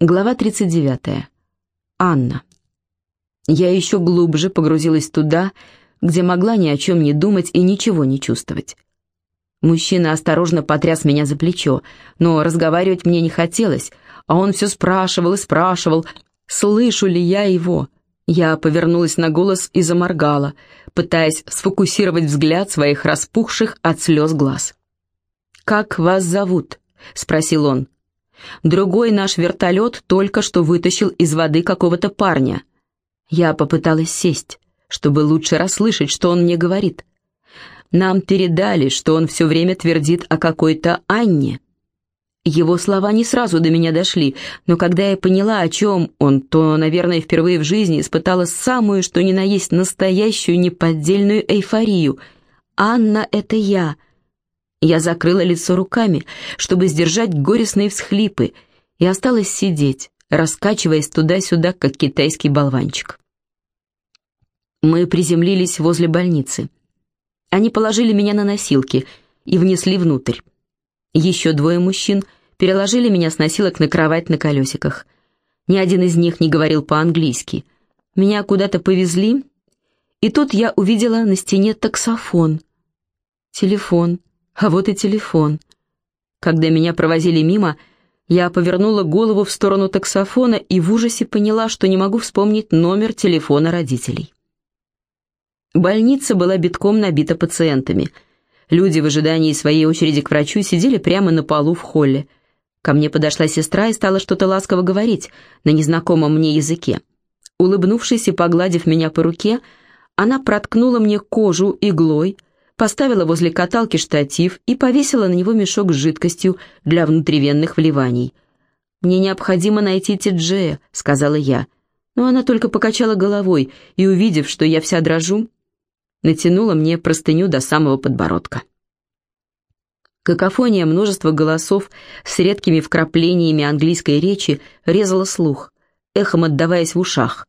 Глава 39. Анна. Я еще глубже погрузилась туда, где могла ни о чем не думать и ничего не чувствовать. Мужчина осторожно потряс меня за плечо, но разговаривать мне не хотелось, а он все спрашивал и спрашивал, слышу ли я его. Я повернулась на голос и заморгала, пытаясь сфокусировать взгляд своих распухших от слез глаз. «Как вас зовут?» — спросил он. Другой наш вертолет только что вытащил из воды какого-то парня. Я попыталась сесть, чтобы лучше расслышать, что он мне говорит. Нам передали, что он все время твердит о какой-то Анне. Его слова не сразу до меня дошли, но когда я поняла, о чем он, то, наверное, впервые в жизни испытала самую, что ни на есть, настоящую неподдельную эйфорию. «Анна — это я», я закрыла лицо руками, чтобы сдержать горестные всхлипы, и осталась сидеть, раскачиваясь туда-сюда, как китайский болванчик. Мы приземлились возле больницы. Они положили меня на носилки и внесли внутрь. Еще двое мужчин переложили меня с носилок на кровать на колесиках. Ни один из них не говорил по-английски. Меня куда-то повезли, и тут я увидела на стене таксофон. Телефон. А вот и телефон. Когда меня провозили мимо, я повернула голову в сторону таксофона и в ужасе поняла, что не могу вспомнить номер телефона родителей. Больница была битком набита пациентами. Люди в ожидании своей очереди к врачу сидели прямо на полу в холле. Ко мне подошла сестра и стала что-то ласково говорить на незнакомом мне языке. Улыбнувшись и погладив меня по руке, она проткнула мне кожу иглой, поставила возле каталки штатив и повесила на него мешок с жидкостью для внутривенных вливаний. «Мне необходимо найти Тиджея», — сказала я. Но она только покачала головой и, увидев, что я вся дрожу, натянула мне простыню до самого подбородка. Какофония множества голосов с редкими вкраплениями английской речи резала слух, эхом отдаваясь в ушах.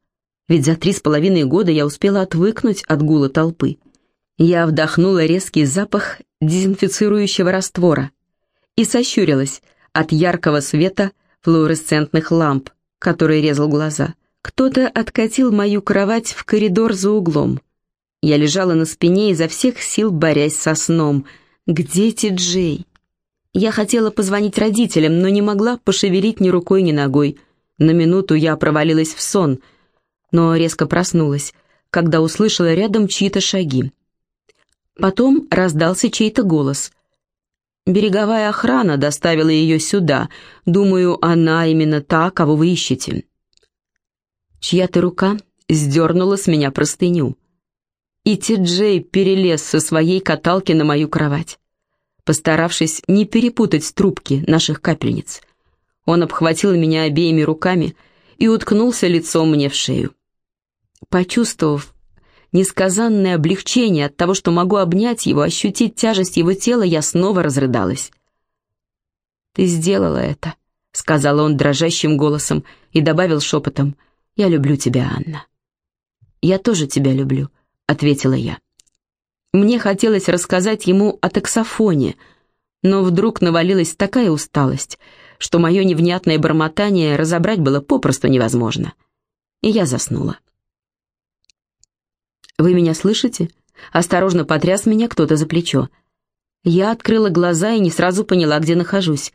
Ведь за три с половиной года я успела отвыкнуть от гула толпы. Я вдохнула резкий запах дезинфицирующего раствора и сощурилась от яркого света флуоресцентных ламп, который резал глаза. Кто-то откатил мою кровать в коридор за углом. Я лежала на спине изо всех сил, борясь со сном. «Где Ти-Джей?» Я хотела позвонить родителям, но не могла пошевелить ни рукой, ни ногой. На минуту я провалилась в сон, но резко проснулась, когда услышала рядом чьи-то шаги. Потом раздался чей-то голос. «Береговая охрана доставила ее сюда. Думаю, она именно та, кого вы ищете». Чья-то рука сдернула с меня простыню. И Ти-Джей перелез со своей каталки на мою кровать, постаравшись не перепутать трубки наших капельниц. Он обхватил меня обеими руками и уткнулся лицом мне в шею. Почувствовав, несказанное облегчение от того, что могу обнять его, ощутить тяжесть его тела, я снова разрыдалась. «Ты сделала это», — сказал он дрожащим голосом и добавил шепотом, «Я люблю тебя, Анна». «Я тоже тебя люблю», — ответила я. Мне хотелось рассказать ему о таксофоне, но вдруг навалилась такая усталость, что мое невнятное бормотание разобрать было попросту невозможно. И я заснула. «Вы меня слышите?» Осторожно потряс меня кто-то за плечо. Я открыла глаза и не сразу поняла, где нахожусь.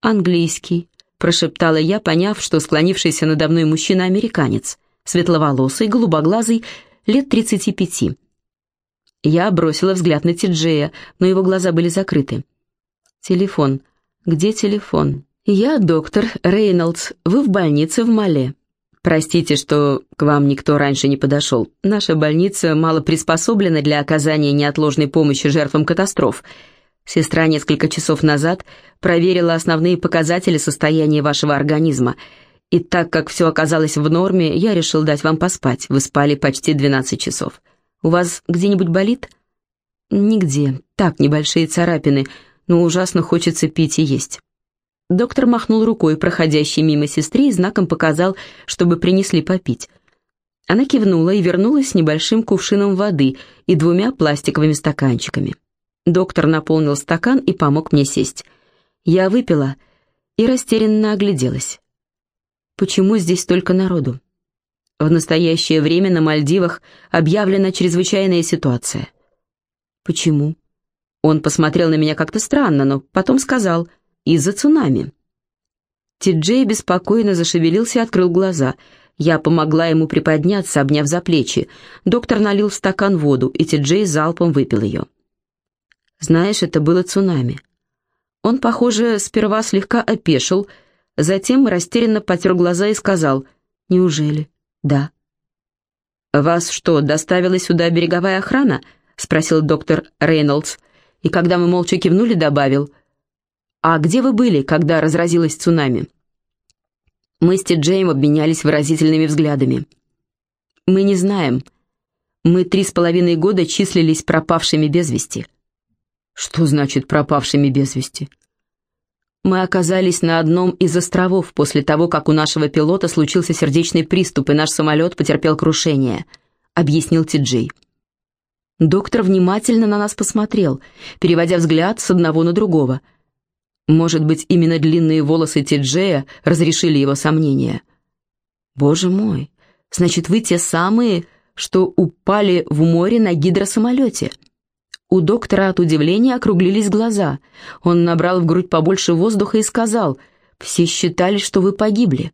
«Английский», — прошептала я, поняв, что склонившийся надо мной мужчина американец, светловолосый, голубоглазый, лет тридцати пяти. Я бросила взгляд на Тиджея, но его глаза были закрыты. «Телефон. Где телефон?» «Я доктор Рейнольдс. Вы в больнице в Мале». Простите, что к вам никто раньше не подошел. Наша больница мало приспособлена для оказания неотложной помощи жертвам катастроф. Сестра несколько часов назад проверила основные показатели состояния вашего организма. И так как все оказалось в норме, я решил дать вам поспать. Вы спали почти 12 часов. У вас где-нибудь болит? Нигде. Так, небольшие царапины, но ужасно хочется пить и есть. Доктор махнул рукой, проходящей мимо сестре, и знаком показал, чтобы принесли попить. Она кивнула и вернулась с небольшим кувшином воды и двумя пластиковыми стаканчиками. Доктор наполнил стакан и помог мне сесть. Я выпила и растерянно огляделась. Почему здесь столько народу? В настоящее время на Мальдивах объявлена чрезвычайная ситуация. Почему? Он посмотрел на меня как-то странно, но потом сказал «из-за цунами». Ти-Джей беспокойно зашевелился и открыл глаза. Я помогла ему приподняться, обняв за плечи. Доктор налил стакан воду, и Ти-Джей залпом выпил ее. Знаешь, это было цунами. Он, похоже, сперва слегка опешил, затем растерянно потер глаза и сказал «Неужели?» «Да». «Вас что, доставила сюда береговая охрана?» — спросил доктор Рейнольдс. И когда мы молча кивнули, добавил «А где вы были, когда разразилось цунами?» Мы с Ти-Джеем обменялись выразительными взглядами. «Мы не знаем. Мы три с половиной года числились пропавшими без вести». «Что значит пропавшими без вести?» Мы оказались на одном из островов после того, как у нашего пилота случился сердечный приступ, и наш самолет потерпел крушение», — объяснил Ти-Джей. Доктор внимательно на нас посмотрел, переводя взгляд с одного на другого. Может быть, именно длинные волосы Ти-Джея разрешили его сомнения. «Боже мой, значит, вы те самые, что упали в море на гидросамолете?» У доктора от удивления округлились глаза. Он набрал в грудь побольше воздуха и сказал, «Все считали, что вы погибли».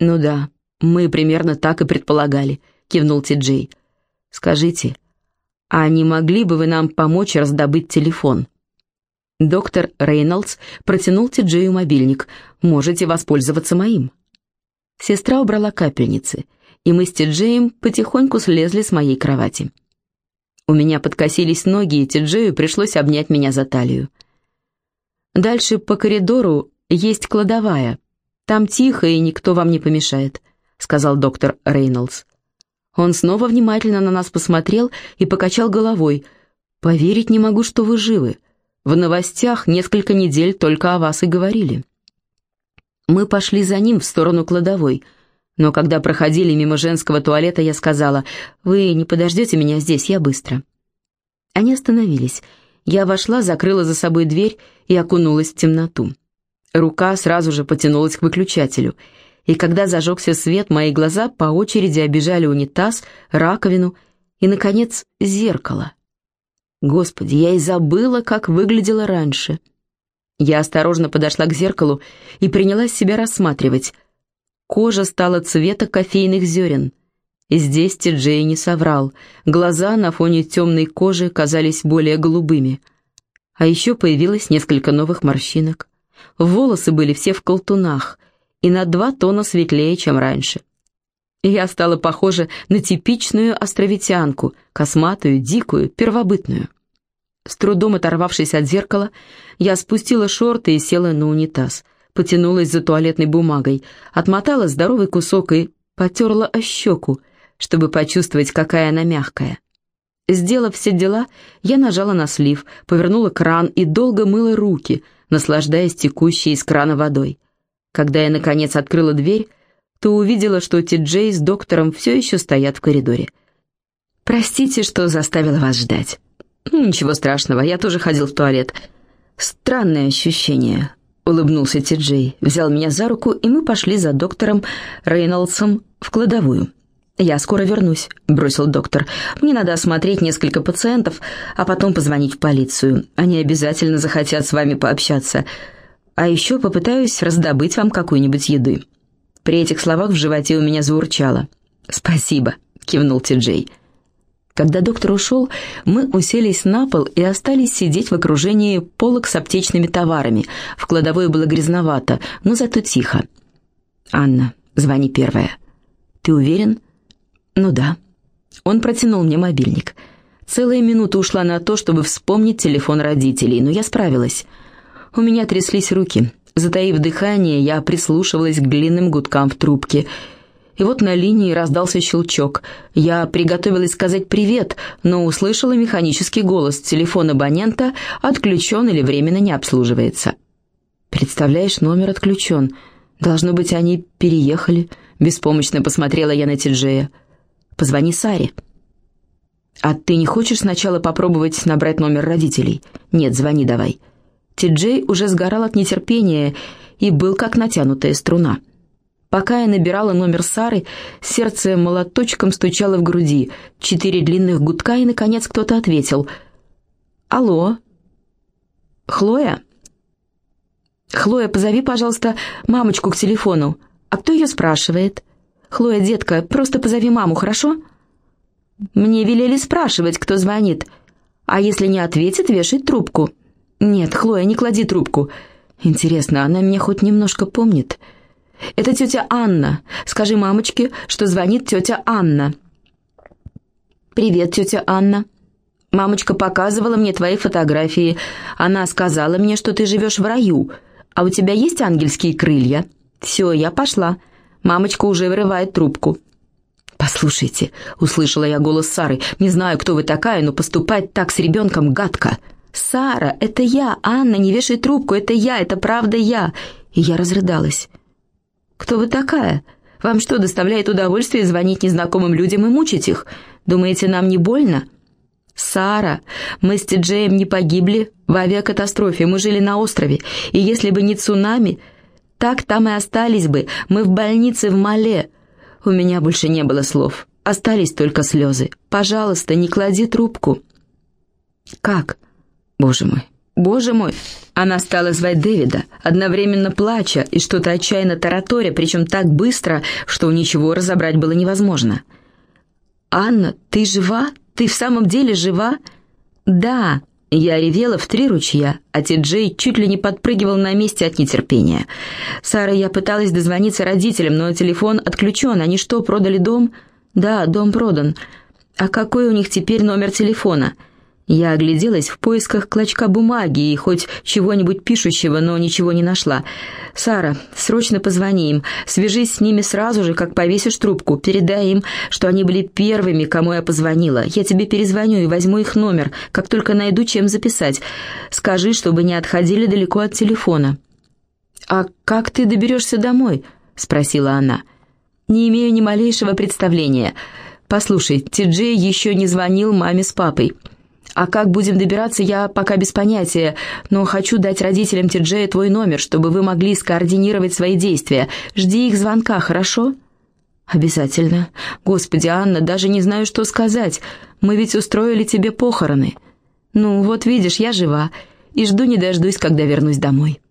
«Ну да, мы примерно так и предполагали», — кивнул Ти-Джей. «Скажите, а не могли бы вы нам помочь раздобыть телефон?» Доктор Рейнольдс протянул Ти-Джею мобильник. «Можете воспользоваться моим». Сестра убрала капельницы, и мы с Ти-Джеем потихоньку слезли с моей кровати. У меня подкосились ноги, и Тиджею пришлось обнять меня за талию. Дальше по коридору есть кладовая. Там тихо, и никто вам не помешает», — сказал доктор Рейнольдс. Он снова внимательно на нас посмотрел и покачал головой. «Поверить не могу, что вы живы. В новостях несколько недель только о вас и говорили». Мы пошли за ним в сторону кладовой — но когда проходили мимо женского туалета, я сказала, «Вы не подождете меня здесь, я быстро». Они остановились. Я вошла, закрыла за собой дверь и окунулась в темноту. Рука сразу же потянулась к выключателю, и когда зажегся свет, мои глаза по очереди обижали унитаз, раковину и, наконец, зеркало. Господи, я и забыла, как выглядела раньше. Я осторожно подошла к зеркалу и принялась себя рассматривать — Кожа стала цвета кофейных зерен. Здесь Ти-Джей не соврал. Глаза на фоне темной кожи казались более голубыми. А еще появилось несколько новых морщинок. Волосы были все в колтунах и на два тона светлее, чем раньше. Я стала похожа на типичную островитянку, косматую, дикую, первобытную. С трудом оторвавшись от зеркала, я спустила шорты и села на унитаз — потянулась за туалетной бумагой, отмотала здоровый кусок и потерла о щеку, чтобы почувствовать, какая она мягкая. Сделав все дела, я нажала на слив, повернула кран и долго мыла руки, наслаждаясь текущей из крана водой. Когда я, наконец, открыла дверь, то увидела, что Ти-Джей с доктором все еще стоят в коридоре. «Простите, что заставила вас ждать». «Ничего страшного, я тоже ходил в туалет. Странное ощущение улыбнулся Ти-Джей, взял меня за руку, и мы пошли за доктором Рейнольдсом в кладовую. «Я скоро вернусь», — бросил доктор. «Мне надо осмотреть несколько пациентов, а потом позвонить в полицию. Они обязательно захотят с вами пообщаться. А еще попытаюсь раздобыть вам какой-нибудь еды». При этих словах в животе у меня заурчало. «Спасибо», — кивнул Ти-Джей. Когда доктор ушел, мы уселись на пол и остались сидеть в окружении полок с аптечными товарами. В кладовой было грязновато, но зато тихо. «Анна, звони первая». «Ты уверен?» «Ну да». Он протянул мне мобильник. Целая минута ушла на то, чтобы вспомнить телефон родителей, но я справилась. У меня тряслись руки. Затаив дыхание, я прислушивалась к длинным гудкам в трубке – и вот на линии раздался щелчок. Я приготовилась сказать «привет», но услышала механический голос. Телефон абонента отключен или временно не обслуживается. «Представляешь, номер отключен. Должно быть, они переехали». Беспомощно посмотрела я на Тиджея. «Позвони Саре». «А ты не хочешь сначала попробовать набрать номер родителей?» «Нет, звони давай». Тиджей уже сгорал от нетерпения и был как натянутая струна. Пока я набирала номер Сары, сердце молоточком стучало в груди. Четыре длинных гудка, и, наконец, кто-то ответил. «Алло? Хлоя?» «Хлоя, позови, пожалуйста, мамочку к телефону. А кто ее спрашивает?» «Хлоя, детка, просто позови маму, хорошо?» «Мне велели спрашивать, кто звонит. А если не ответит, вешать трубку». «Нет, Хлоя, не клади трубку. Интересно, она меня хоть немножко помнит?» «Это тетя Анна. Скажи мамочке, что звонит тетя Анна». «Привет, тетя Анна. Мамочка показывала мне твои фотографии. Она сказала мне, что ты живешь в раю. А у тебя есть ангельские крылья?» «Все, я пошла. Мамочка уже вырывает трубку». «Послушайте», — услышала я голос Сары, — «не знаю, кто вы такая, но поступать так с ребенком гадко». «Сара, это я! Анна, не вешай трубку, это я, это правда я!» И я разрыдалась. «Кто вы такая? Вам что, доставляет удовольствие звонить незнакомым людям и мучить их? Думаете, нам не больно?» «Сара, мы с Тиджеем не погибли в авиакатастрофе, мы жили на острове, и если бы не цунами, так там и остались бы, мы в больнице в Мале». У меня больше не было слов, остались только слезы. «Пожалуйста, не клади трубку». «Как?» «Боже мой, боже мой!» Она стала звать Дэвида, одновременно плача и что-то отчаянно тараторя, причем так быстро, что ничего разобрать было невозможно. «Анна, ты жива? Ты в самом деле жива?» «Да!» Я ревела в три ручья, а Ти-Джей чуть ли не подпрыгивал на месте от нетерпения. «Сара, я пыталась дозвониться родителям, но телефон отключен. Они что, продали дом?» «Да, дом продан. А какой у них теперь номер телефона?» Я огляделась в поисках клочка бумаги и хоть чего-нибудь пишущего, но ничего не нашла. «Сара, срочно позвони им. Свяжись с ними сразу же, как повесишь трубку. Передай им, что они были первыми, кому я позвонила. Я тебе перезвоню и возьму их номер, как только найду, чем записать. Скажи, чтобы не отходили далеко от телефона». «А как ты доберешься домой?» — спросила она. «Не имею ни малейшего представления. Послушай, Ти-Джей еще не звонил маме с папой». А как будем добираться, я пока без понятия, но хочу дать родителям Тиджея твой номер, чтобы вы могли скоординировать свои действия. Жди их звонка, хорошо?» «Обязательно. Господи, Анна, даже не знаю, что сказать. Мы ведь устроили тебе похороны. Ну, вот видишь, я жива и жду не дождусь, когда вернусь домой».